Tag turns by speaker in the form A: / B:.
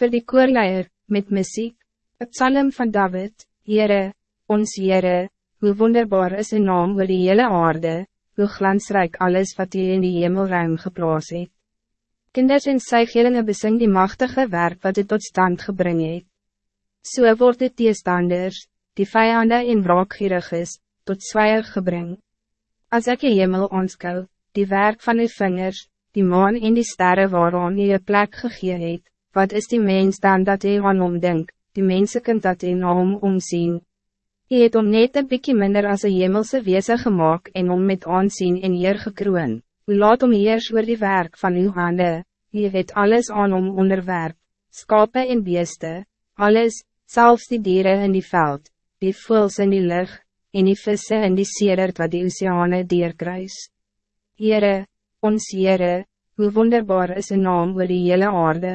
A: Voor die koorleier, met muziek, het psalm van David, Heere, ons Heere, hoe wonderbaar is een naam oor die hele aarde, hoe glansrijk alles wat hy in die hemelruim geplaas het. Kinders en sygeringe besing die machtige werk wat het tot stand gebring het. So word die teestanders, die vijanden en wraakgierig is, tot zwaar gebring. Als ik je hemel aanskou, die werk van uw vingers, die maan en die sterren waaraan je plek gegee het, wat is die mens dan dat hij aan omdenk, die mensen kunt dat hij na hom omzien. Je het om net een bykie minder als een hemelse wezen gemaakt en om met aanzien en eer gekroon, u laat om eers oor die werk van uw handen, je het alles aan om onderwerp, skape en beeste, alles, zelfs die dieren in die veld, die voels in die lucht, en die visse in die sedert wat die oceane deerkruis. Heere, ons Heere, hoe wonderbaar is een naam oor die hele aarde.